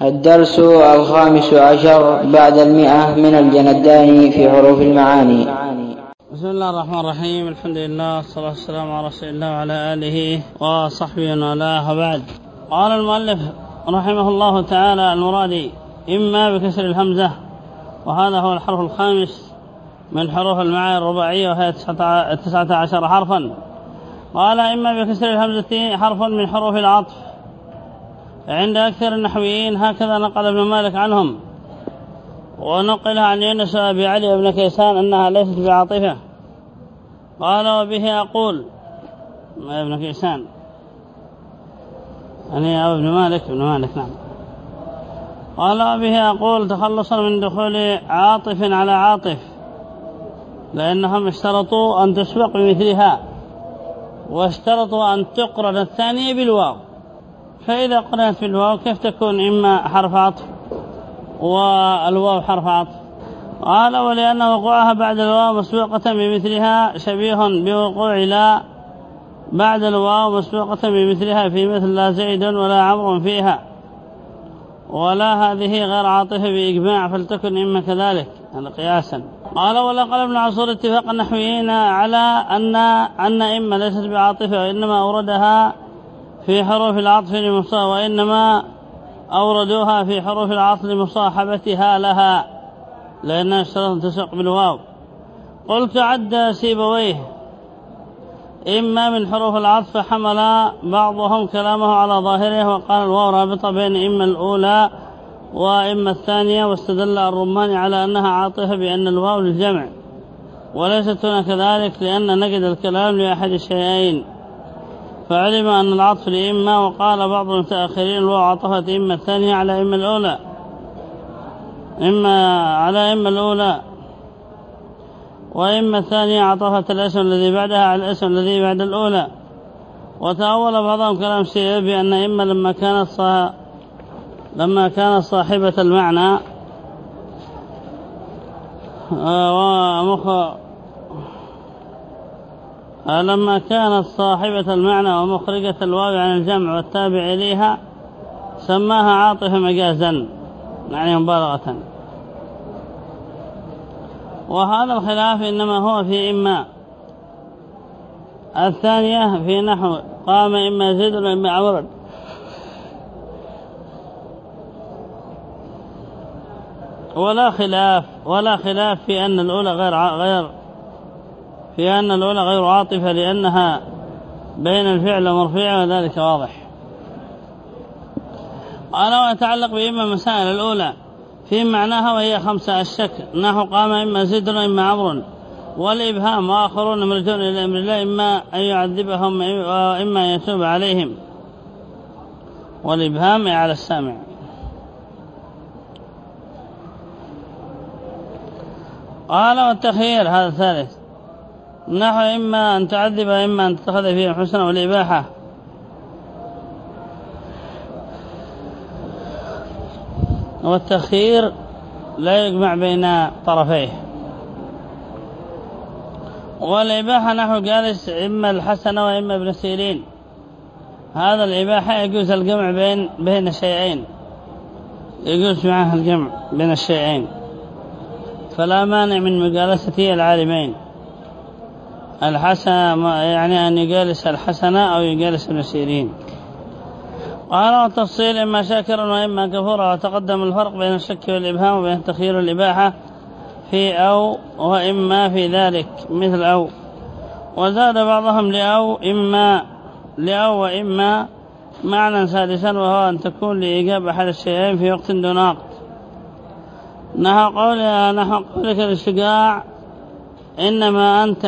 الدرس الخامس عشر بعد المئة من الجندان في حروف المعاني. بسم الله الرحمن الرحيم. الحمد لله والصلاة والسلام على رسول الله وعلى آله وصحبه وله وبعد. قال المؤلف رحمه الله تعالى المرادي إما بكسر الهمزة وهذا هو الحرف الخامس من حروف المعاني الرباعية وهي تسعة عشر حرفا. قال إما بكسر الهمزة حرف من حروف العطف عند أكثر النحويين هكذا نقل ابن مالك عنهم. ونقل عن يونس أبي علي بن كيسان أنها ليست بعاطفة. قال وبه أقول. ما ابن كيسان؟ يعني ابن مالك ابن مالك نعم. قال وبه أقول تخلصا من دخول عاطف على عاطف. لأنهم اشترطوا أن تسبق بمثلها واشترطوا أن تقرن الثانية بالواو. فإذا قرأت بالواو كيف تكون؟ إما حرف عطف والواو حرف عطف. قال ولأن وقوعها بعد الواو مسبوقة بمثلها شبيه بوقوع لا. بعد الواو مسبوقة بمثلها في مثل لا زيد ولا عمر فيها. ولا هذه غير عاطفة بإجماع فلتكن إما كذلك. هذا قياسا. قال ولا قال ابن عصور اتفاق النحويين على أن أن إما ليست بعاطفة وإنما أوردها في حروف العطف لمصا وإنما أوردوها في حروف العطف لمصاحبتها لها لأنها اشترط تسق بالواو. قلت عد سيبويه. إما من حروف العطف حمل بعضهم كلامه على ظاهره وقال الواو رابطة بين إما الأولى وإما الثانية واستدل الرمان على أنها عاطفة بأن الواو للجمع. وليست هنا كذلك لأن نجد الكلام لأحد الشيئين. فعلم أن العطف لإما وقال بعض المتأخرين الواو عطفت إما الثانية على إما الأولى. إما على إما الأولى. وإما الثانية عطفت الاسم الذي بعدها على الاسم الذي بعد الأولى. وتأول بعضهم كلام شيء بأن إما لما كانت صاح... لما كانت صاحبة المعنى. آه، ومخ لما كانت صاحبة المعنى ومخرجة الواو عن الجمع والتابع إليها سماها عاطفة مجازا يعني مبالغة. وهذا الخلاف إنما هو في إما الثانية في نحو قام إما زيد وإما عمر ولا خلاف ولا خلاف في أن الأولى غير غير في أن الأولى غير عاطفة لأنها بين الفعل ومرفوع وذلك واضح. قال ويتعلق بإما مسائل الأولى في معناها وهي خمسة الشك نحو قام إما زيد وإما عمر والإبهام وآخرون مرجون إلى أمر الله إما أن يعذبهم وإما أن يتوب عليهم. والإبهام على السامع. قال والتخيير هذا الثالث. نحو إما أن تعذب إما أن تتخذ فيه الحسن والإباحة. والتخيير لا يجمع بين طرفيه. والإباحة نحو جالس إما الحسن وإما ابن سيرين. هذا الإباحة يجوز الجمع بين بين الشيئين يجوز معه الجمع بين الشيئين. فلا مانع من مجالسة العالمين. الحسن يعني أن يجالس الحسن أو يجالس ابن سيرين قال التفصيل إما شاكرا وإما كفورا وتقدم الفرق بين الشك والإبهام وبين التخيير والإباحة في أو وإما في ذلك مثل أو. وزاد بعضهم لأو إما لأو وإما معنى سادسا وهو أن تكون لإيجاب أحد الشيئين في وقت دون وقت. نحو قولك الاشتقاع إنما أنت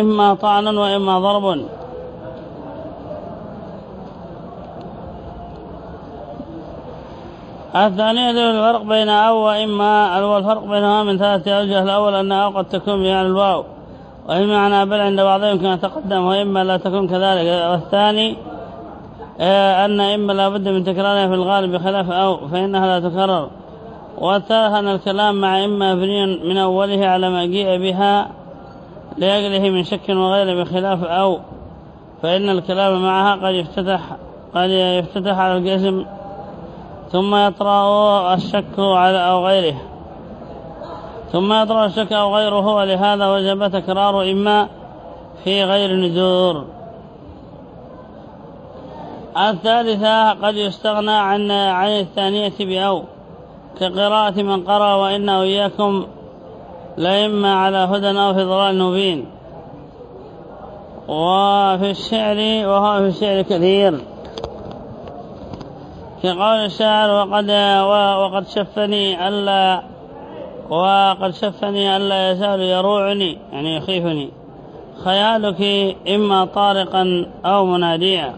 إما طعنا وإما ضرب. الثانية الفرق بين أو وإما. الفرق بينها من ثلاثة أوجه. الأول أن أو قد تكون بمعنى الواو وإما معنى بل عند بعضهم كما تقدم وإما لا تكون كذلك. والثاني آه، أن إما لا بد من تكرارها في الغالب بخلاف أو فإنها لا تكرر. أن الكلام مع إما مبني من أوله على ما جيء بها لأجله من شك وغيره بخلاف أو فإن الكلام معها قد يفتتح قد يفتتح على الجسم ثم يطرأ الشك على أو غيره. ثم يطرأ الشك أو غيره ولهذا وجب تكرار إما في غير نزور الثالثة قد يستغنى عن عن الثانية بأو. كقراءة من قرأ وإن وإياكم لإما على هدى أو في ضلال مبين. وفي الشعر وهو في الشعر كثير. كقول الشاعر وقد وقد شفني ألا وقد شفني ألا يزال يروعني يعني يخيفني. خيالك إما طارقا أو مناديا.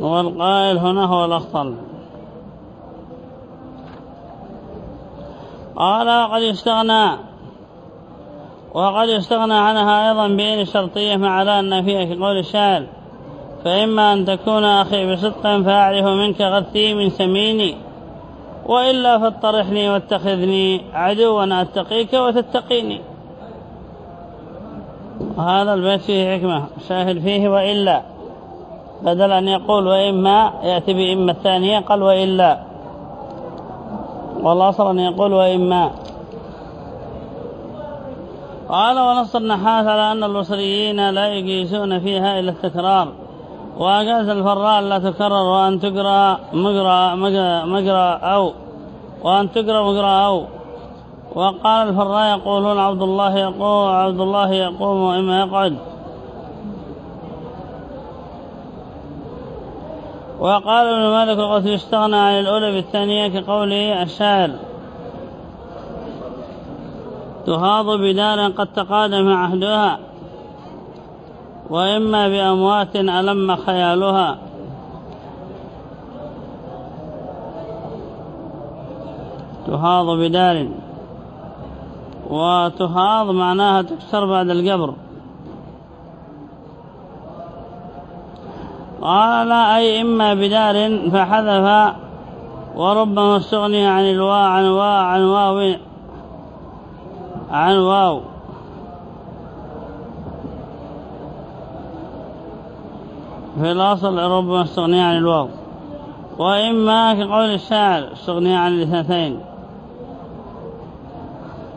والقائل هنا هو الأخطل. قال قد يستغنى وقد يستغنى عنها أيضا بإن الشرطية مع لا النافية كقول الشاعر فإما أن تكون أخي بصدق فأعرف منك غثي من سميني وإلا فاطرحني واتخذني عدوا أتقيك وتتقيني. وهذا البيت فيه حكمة شاهد فيه وإلا. بدل أن يقول وإما يأتي بإما الثانية قال وإلا. والأصل أن يقول وإما. قال ونص النحاس على أن البصريين لا يقيسون فيها إلا التكرار. وأجاز الفراء لا تكرر وأن تقرأ مقرأ, مقرأ أو وأن تقرأ مقرأ أو. وقال الفراء يقولون عبد الله يقوم عبد الله يقوم وإما يقعد. وقال ابن مالك وقد يستغنى عن الأولى بالثانية كقوله الشاعر. تهاض بدار قد تقادم عهدها وإما بأموات ألم خيالها. تهاض بدار وتهاض معناها تكسر بعد القبر. قال أي إما بدار فحذف وربما استغني عن الواو عن واو عن واو عن واو. في الأصل ربما استغني عن الواو. وإما كقول الشاعر استغني عن الاثنتين.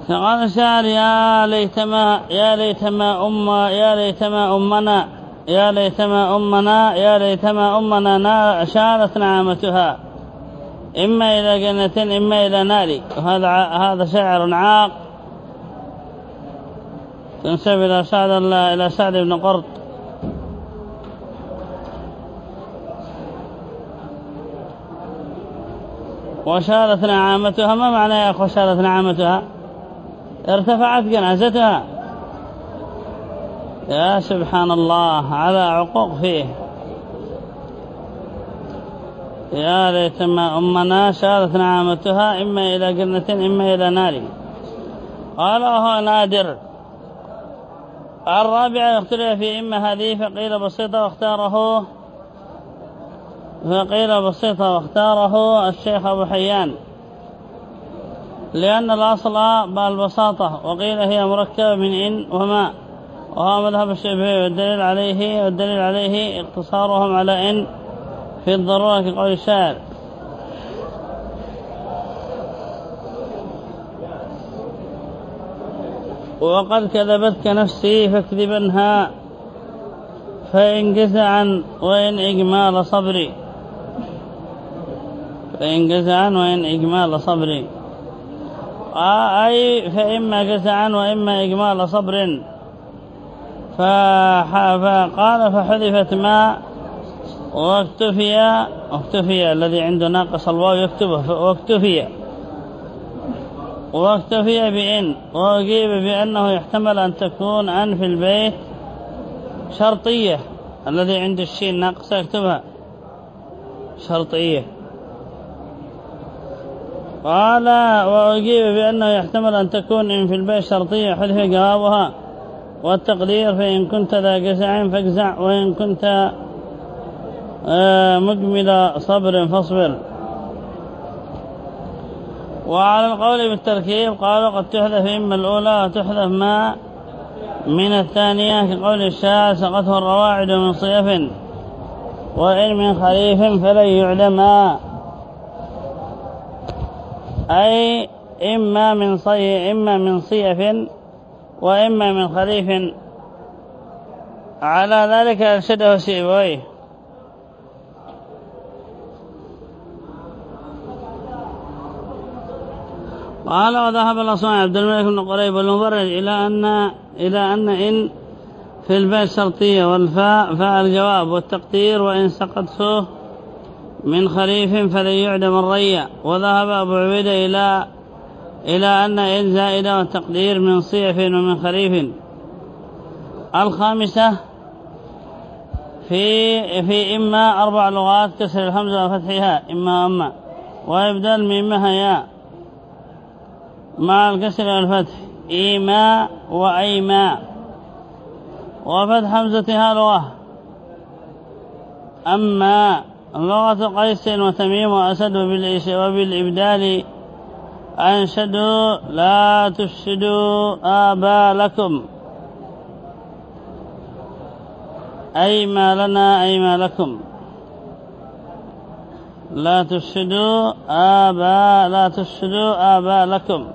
فقال الشاعر يا ليتما يا ليتما أم يا ليتما أمنا. يا ليتما أمنا يا ليتما أمنا شالت نعامتها إما إلى جنة إما إلى نار. وهذا هذا شعر عاق تنسب إلى سعد إلى سعد بن قرط. وشارت نعامتها ما معنى يا أخو شارت نعامتها ارتفعت جنازتها. يا سبحان الله على عقوق فيه. يا ليتما أمنا شارت نعامتها إما إلى جنة إما إلى نار. قال وهو نادر. الرابع اختلف في إما هذه فقيل بسيطة واختاره. فقيل بسيطة واختاره الشيخ أبو حيان. لأن الأصل بألبساطة وقيل هي مركبة من إن وما. وهو مذهب الشافعي والدليل عليه والدليل عليه اقتصارهم على إن في الضرورة كقول الشاعر. وقد كذبتك نفسي فاكذبنها فإن جزعا وإن إجمال صبري. فإن جزعا وإن إجمال صبري. أي فإما جزعا وإما إجمال صبر. فقال فحذفت ما واكتفي واكتفي الذي عنده ناقص الواو يكتبه واكتفي. واكتفي بإن وأجيب بأنه يحتمل أن تكون أن في البيت شرطية. الذي عنده الشين ناقصة يكتبها شرطية. قال وأجيب بأنه يحتمل أن تكون إن في البيت شرطية حذف جوابها. والتقدير فإن كنت ذا جزع فاجزع وإن كنت آه، مجمل صبر فاصبر. وعلى القول بالتركيب قالوا قد تحذف إما الأولى وتحذف ما من الثانية كقول الشاعر سقته الرواعد من صيف وإن من خريف فلن يعلما أي إما من صي إما من صيف وإما من خريف على ذلك أرشده سيبويه. قال وذهب الأصمع عبد الملك بن قريب والمبرد إلى أن إلى أن إن في الباء الشرطية والفاء فاء الجواب والتقدير وإن سقطته من خريف فلن يعدم الريا وذهب أبو عبيدة إلى إلى أن إن زائدة والتقدير من صيف ومن خريف. الخامسة في في إما أربع لغات كسر الحمزة وفتحها إما أما. وإبدال ميمها يا مع الكسر والفتح إيماء وأيماء وفتح حمزتها لغة. أما لغة قيس وتميم وأسد وبالإبدال أنشدوا لا تفسدوا آبالكم أي ما لنا أي ما لكم. لا تفسدوا آبا لا تفسدوا آبالكم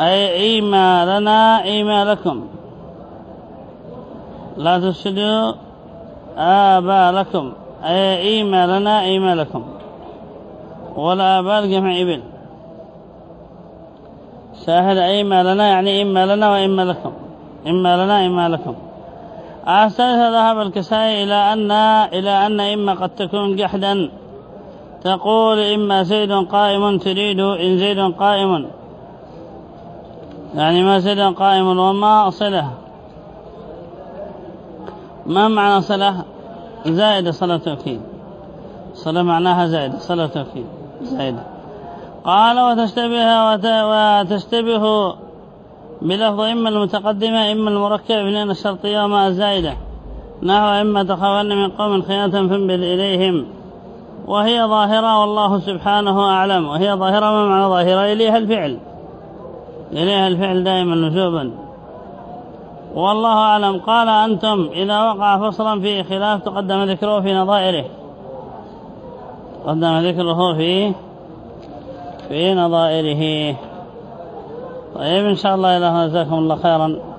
أي إيما لنا إيما لكم. لا تفسدوا آبا لكم أي إيما لنا إيما لكم. والآباء جمع إبل. شاهد إيما لنا يعني إما لنا وإما لكم. إما لنا إما لكم. الثالثة ذهب الكسائي إلى أن إلى أن إما قد تكون جحدا. تقول إما زيد قائم تريد إن زيد قائم. يعني ما زيد قائم وما صلة. ما معنى صلة؟ زائد صلاة توكيد. صلة معناها زائد صلاة توكيد. زائدة قال وتشتبه وتشتبه بلفظ إما المتقدمة إما المركب من الشرطية وما الزائدة. نحو إما تخافن من قوم خيانة فانبذ إليهم. وهي ظاهرة والله سبحانه أعلم. وهي ظاهرة ما معنى ظاهرة؟ إليها الفعل. إليها الفعل دائما نشوبا والله أعلم. قال أنتم إذا وقع فصلا في خلاف تقدم ذكره في نظائره. قدم ذكره في في نظائره. طيب إن شاء الله إله جزاكم الله خيرا.